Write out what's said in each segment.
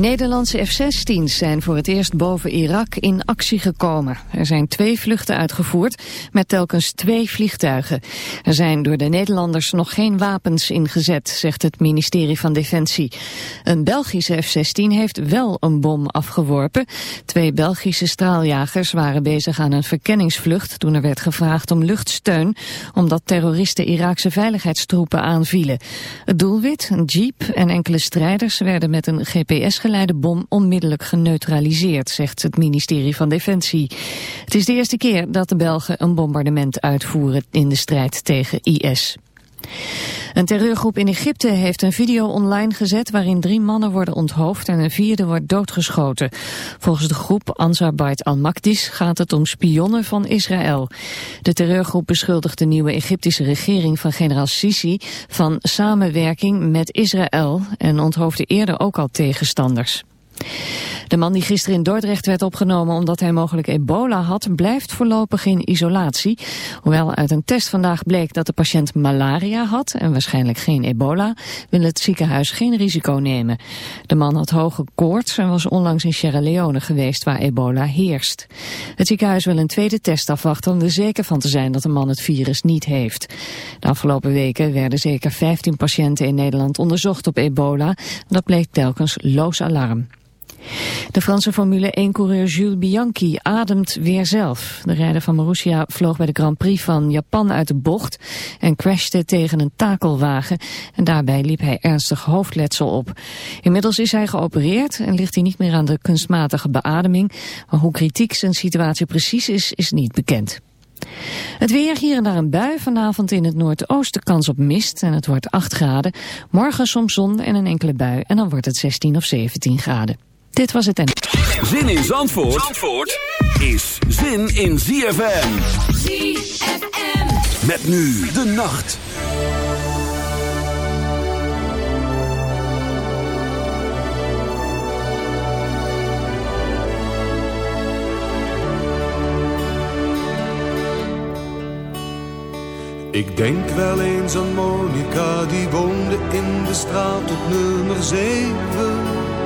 Nederlandse F-16's zijn voor het eerst boven Irak in actie gekomen. Er zijn twee vluchten uitgevoerd met telkens twee vliegtuigen. Er zijn door de Nederlanders nog geen wapens ingezet, zegt het ministerie van Defensie. Een Belgische F-16 heeft wel een bom afgeworpen. Twee Belgische straaljagers waren bezig aan een verkenningsvlucht toen er werd gevraagd om luchtsteun, omdat terroristen Iraakse veiligheidstroepen aanvielen. Het doelwit, een jeep en enkele strijders werden met een GPS geleide bom onmiddellijk geneutraliseerd, zegt het ministerie van Defensie. Het is de eerste keer dat de Belgen een bombardement uitvoeren in de strijd tegen IS. Een terreurgroep in Egypte heeft een video online gezet waarin drie mannen worden onthoofd en een vierde wordt doodgeschoten. Volgens de groep Ansar Bait al-Makdis gaat het om spionnen van Israël. De terreurgroep beschuldigt de nieuwe Egyptische regering van generaal Sisi van samenwerking met Israël en onthoofde eerder ook al tegenstanders. De man die gisteren in Dordrecht werd opgenomen omdat hij mogelijk ebola had, blijft voorlopig in isolatie. Hoewel uit een test vandaag bleek dat de patiënt malaria had en waarschijnlijk geen ebola, wil het ziekenhuis geen risico nemen. De man had hoge koorts en was onlangs in Sierra Leone geweest waar ebola heerst. Het ziekenhuis wil een tweede test afwachten om er zeker van te zijn dat de man het virus niet heeft. De afgelopen weken werden zeker 15 patiënten in Nederland onderzocht op ebola. Dat bleek telkens loos alarm. De Franse Formule 1-coureur Jules Bianchi ademt weer zelf. De rijder van Marussia vloog bij de Grand Prix van Japan uit de bocht en crashte tegen een takelwagen. En daarbij liep hij ernstig hoofdletsel op. Inmiddels is hij geopereerd en ligt hij niet meer aan de kunstmatige beademing. Maar hoe kritiek zijn situatie precies is, is niet bekend. Het weer hier en daar een bui. Vanavond in het noordoosten kans op mist en het wordt 8 graden. Morgen soms zon en een enkele bui en dan wordt het 16 of 17 graden. Dit was het en... Zin in Zandvoort, Zandvoort is zin in ZFM. ZFM. Met nu de nacht. Ik denk wel eens aan Monica, die woonde in de straat op nummer 7.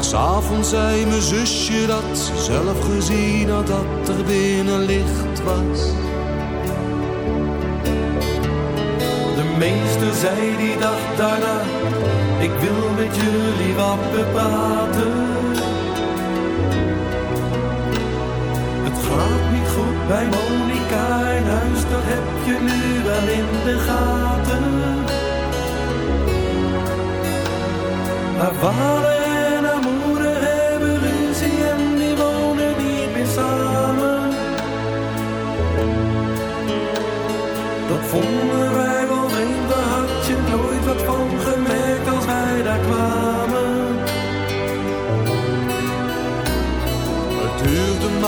S'avonds zei mijn zusje dat ze zelf gezien had dat er binnen licht was. De meester zei die dag daarna, ik wil met jullie wat bepraten. Het gaat niet goed bij Monika in huis, dat heb je nu wel in de gaten. Vader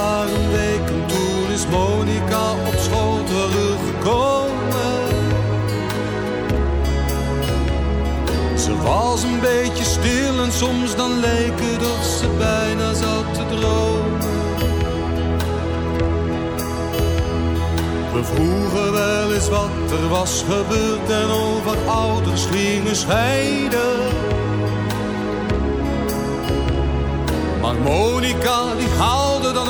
maar een week en is Monica op school teruggekomen. Ze was een beetje stil en soms dan leek het of ze bijna zat te dromen. We vroegen wel eens wat er was gebeurd en over ouders gingen scheiden. Maar Monica die haalde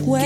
Where.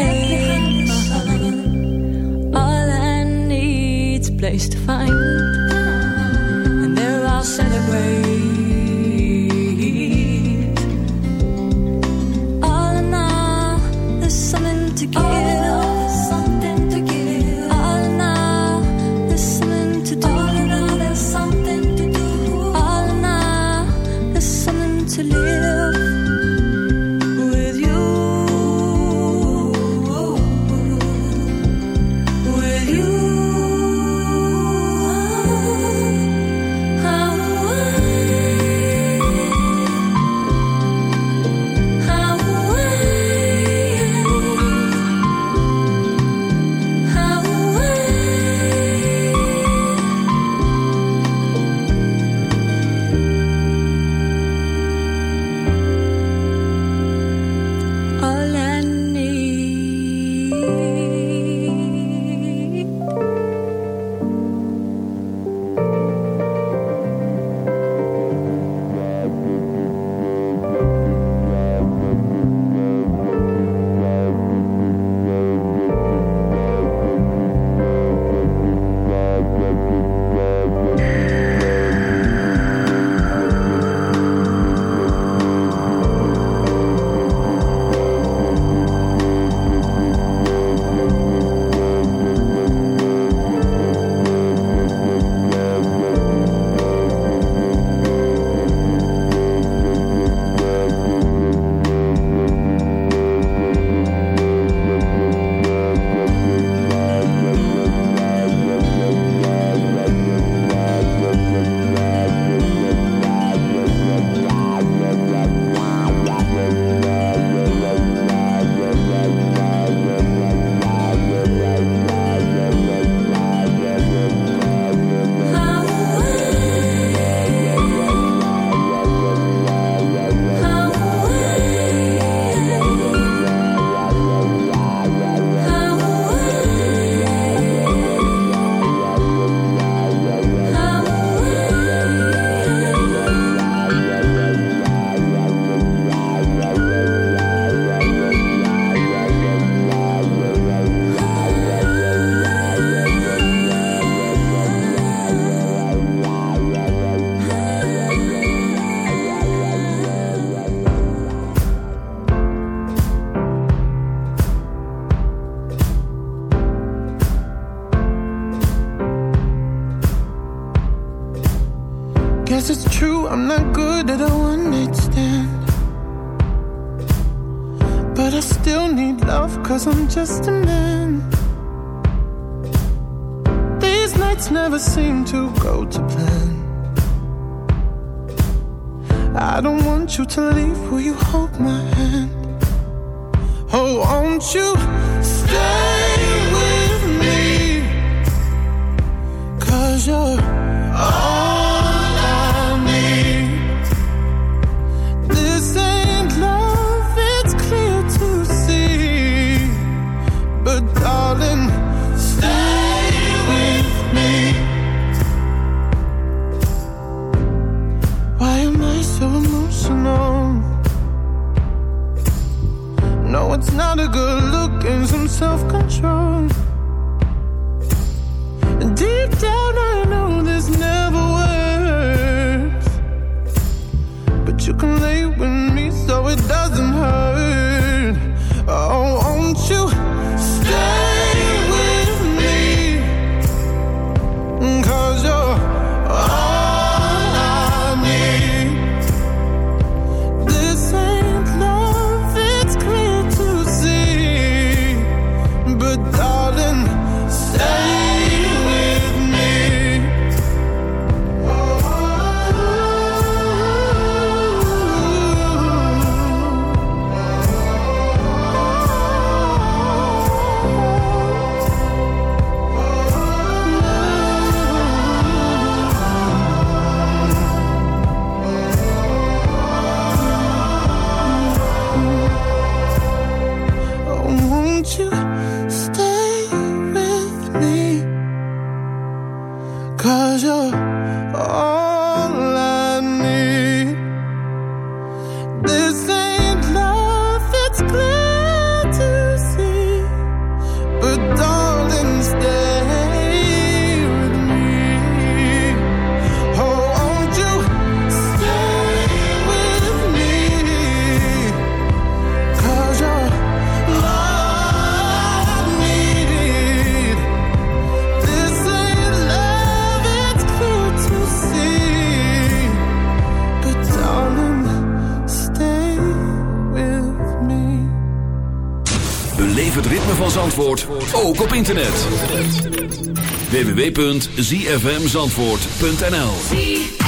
www.zfmzandvoort.nl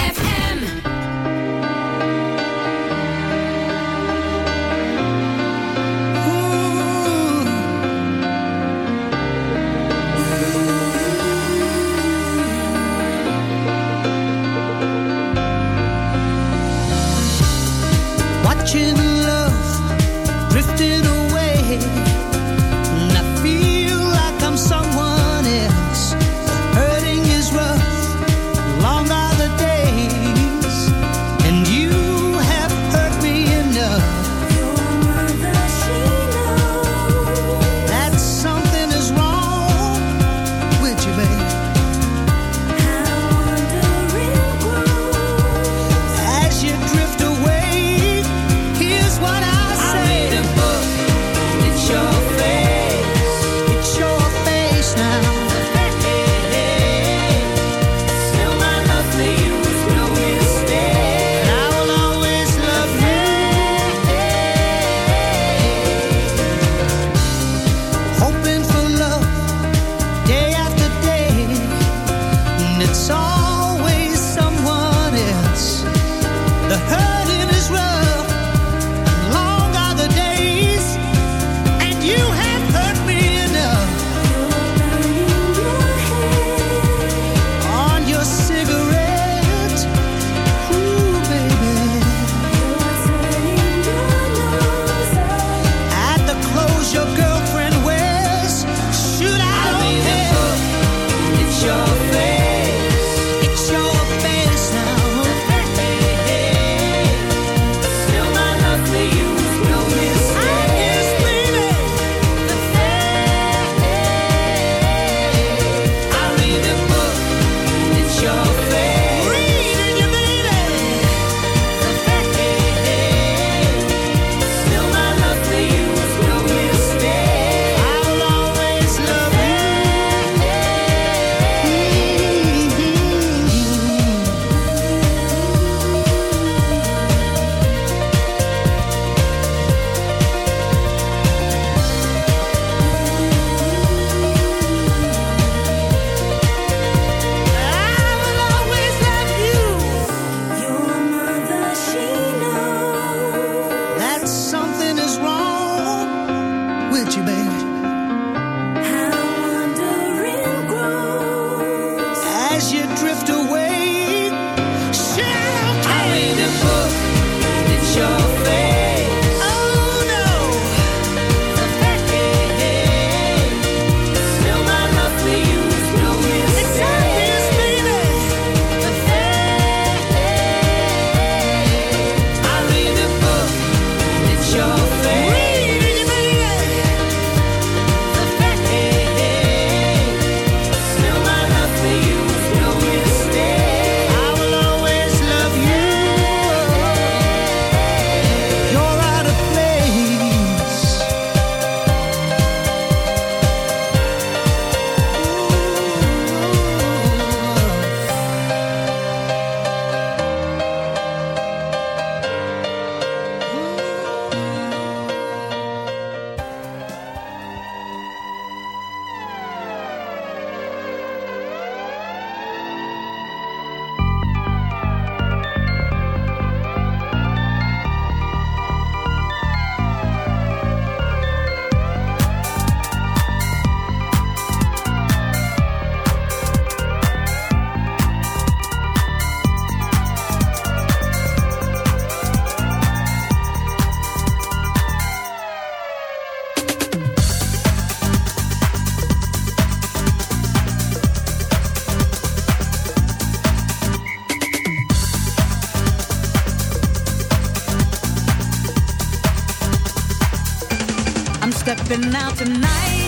stepping out tonight.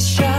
Show.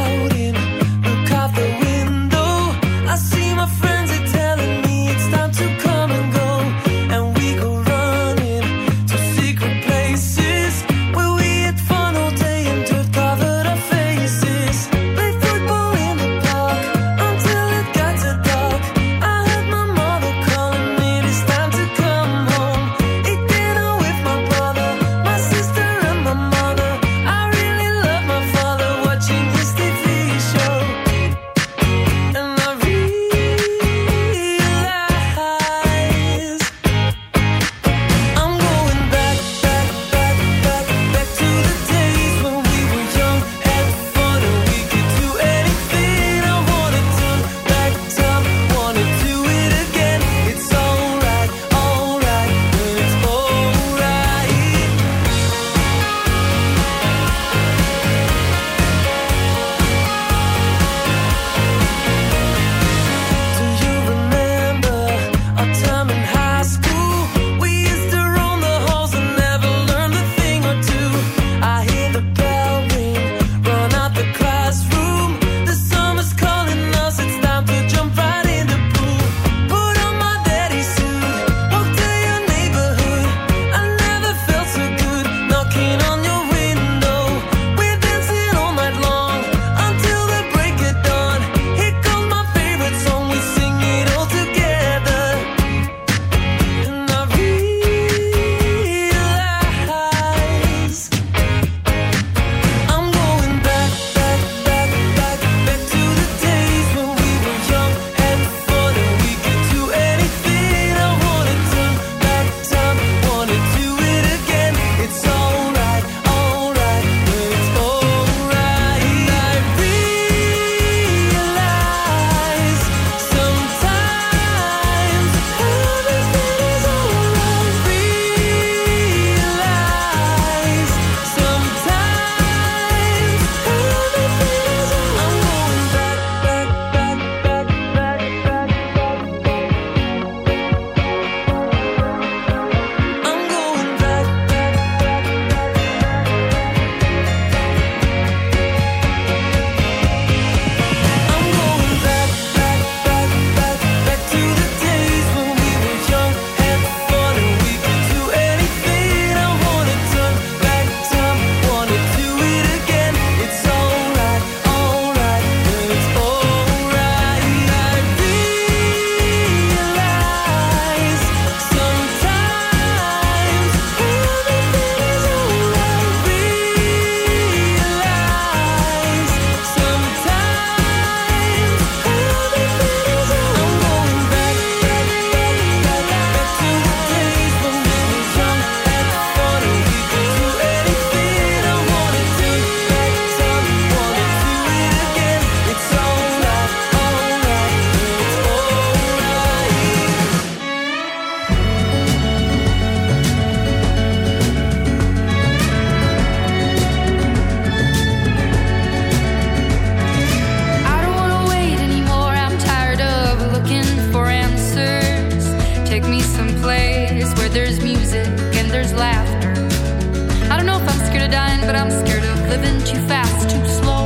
fast, too slow.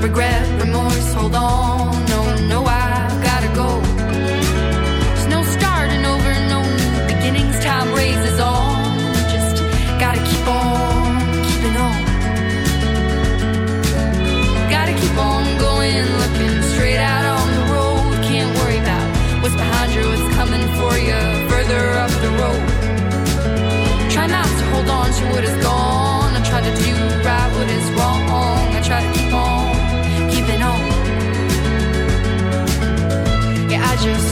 Regret, remorse, hold on. just